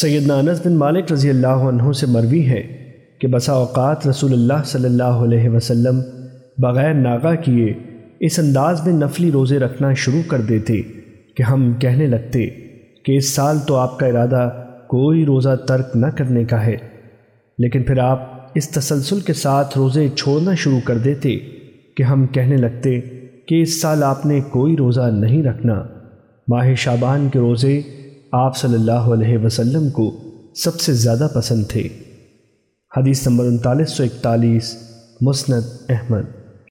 سیدنا انس بن مالک رضی اللہ عنہ سے مروی ہے کہ بسا اوقات رسول اللہ صلی اللہ علیہ وسلم بغیر ناغا کیے اس انداز میں نفلی روزے رکھنا شروع کر دیتے کہ ہم کہنے لگتے کہ اس سال تو آپ کا ارادہ کوئی روزہ ترک نہ کرنے کا ہے، لیکن پھر آپ اس تسلسل کے ساتھ روزے چھوڑنا شروع کر دیتے کہ ہم کہنے لگتے کہ اس سال آپ نے کوئی روزہ نہیں رکھنا۔ ماہ شابان کے روزے آپ صلی اللہ علیہ وسلم کو سب سے زیادہ پسند تھے۔ حدیث نمبر انتالیس سو اکتالیس، مسند احمد۔